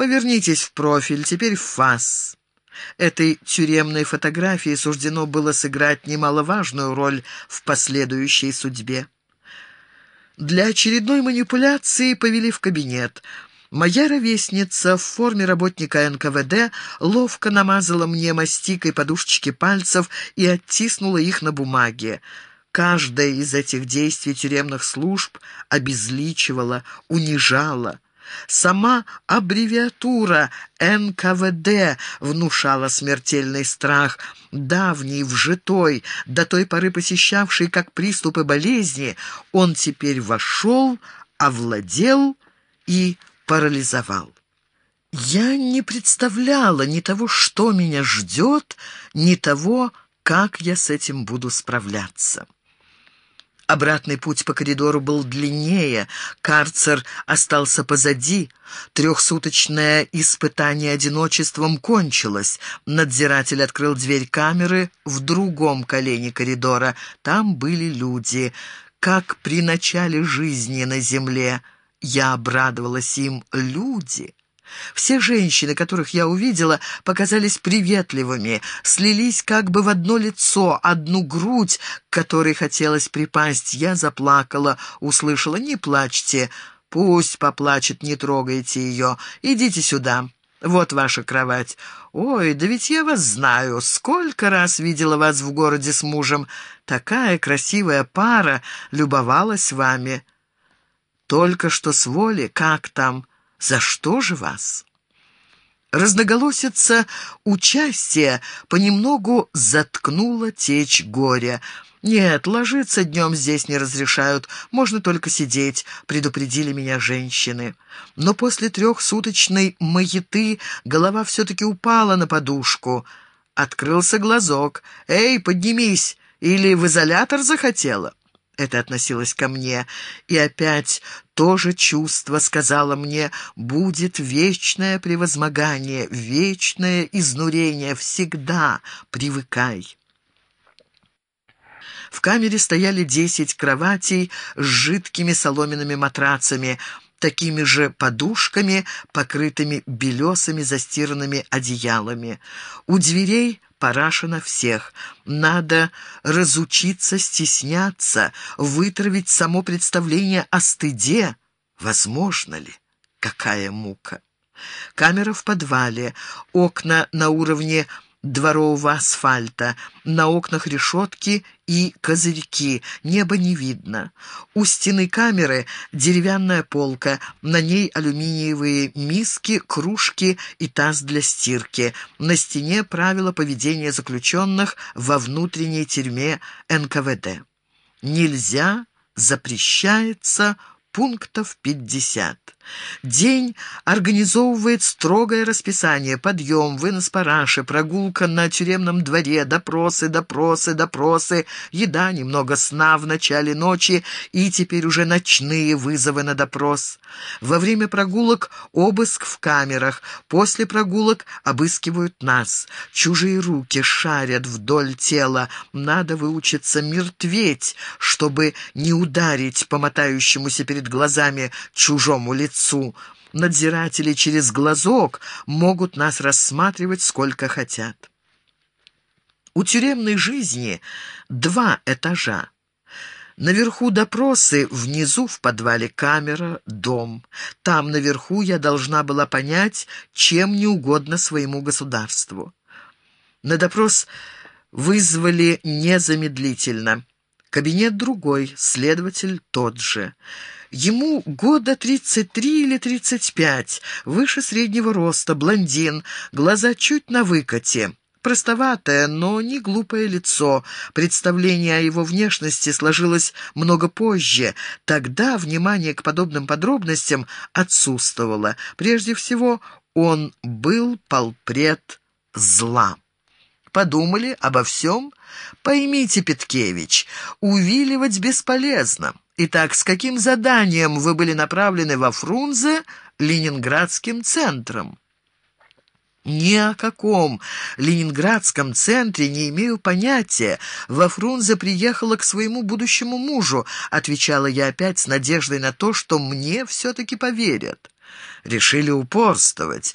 Повернитесь в профиль, теперь в фас. Этой тюремной фотографии суждено было сыграть немаловажную роль в последующей судьбе. Для очередной манипуляции повели в кабинет. Моя ровесница в форме работника НКВД ловко намазала мне мастикой подушечки пальцев и оттиснула их на бумаге. Каждое из этих действий тюремных служб обезличивала, унижала. Сама аббревиатура НКВД внушала смертельный страх, давний, вжитой, до той поры посещавший как приступы болезни, он теперь вошел, овладел и парализовал. Я не представляла ни того, что меня ждет, ни того, как я с этим буду справляться. Обратный путь по коридору был длиннее, карцер остался позади, трехсуточное испытание одиночеством кончилось. Надзиратель открыл дверь камеры в другом колене коридора. Там были люди, как при начале жизни на земле. Я обрадовалась им «люди». Все женщины, которых я увидела, показались приветливыми, слились как бы в одно лицо, одну грудь, к которой хотелось припасть. Я заплакала, услышала «Не плачьте, пусть поплачет, не трогайте ее, идите сюда». «Вот ваша кровать. Ой, да ведь я вас знаю. Сколько раз видела вас в городе с мужем. Такая красивая пара любовалась вами. Только что с воли, как там?» За что же вас?» Разноголосица участия понемногу заткнула течь горя. «Нет, ложиться днем здесь не разрешают, можно только сидеть», — предупредили меня женщины. Но после трехсуточной маяты голова все-таки упала на подушку. Открылся глазок. «Эй, поднимись! Или в изолятор захотела?» Это относилось ко мне. И опять то же чувство сказала мне, будет вечное превозмогание, вечное изнурение, всегда привыкай. В камере стояли десять кроватей с жидкими соломенными матрацами, такими же подушками, покрытыми белесыми застиранными одеялами. У дверей Параша всех. Надо разучиться стесняться, вытравить само представление о стыде. Возможно ли? Какая мука! Камера в подвале, окна на уровне дворового асфальта, на окнах решетки и козырьки, небо не видно. У стены камеры деревянная полка, на ней алюминиевые миски, кружки и таз для стирки. На стене правила поведения заключенных во внутренней тюрьме НКВД. Нельзя, запрещается, пунктов 50. День организовывает строгое расписание, подъем, вынос параши, прогулка на тюремном дворе, допросы, допросы, допросы, еда, немного сна в начале ночи и теперь уже ночные вызовы на допрос. Во время прогулок обыск в камерах, после прогулок обыскивают нас. Чужие руки шарят вдоль тела, надо выучиться мертветь, чтобы не ударить по мотающемуся перед глазами чужому лицу. Надзиратели через глазок могут нас рассматривать сколько хотят. У тюремной жизни два этажа. Наверху допросы, внизу в подвале камера, дом. Там наверху я должна была понять, чем не угодно своему государству. На допрос вызвали незамедлительно. Кабинет другой, следователь тот же. Ему года 33 или 35, выше среднего роста, блондин, глаза чуть на выкате. Простоватое, но не глупое лицо. Представление о его внешности сложилось много позже. Тогда внимание к подобным подробностям отсутствовало. Прежде всего, он был полпред зла. Подумали обо всем? Поймите, Петкевич, увиливать бесполезно. Итак, с каким заданием вы были направлены во Фрунзе Ленинградским центром? Ни о каком ленинградском центре не имею понятия. Во Фрунзе приехала к своему будущему мужу, отвечала я опять с надеждой на то, что мне все-таки поверят. решили упорствовать.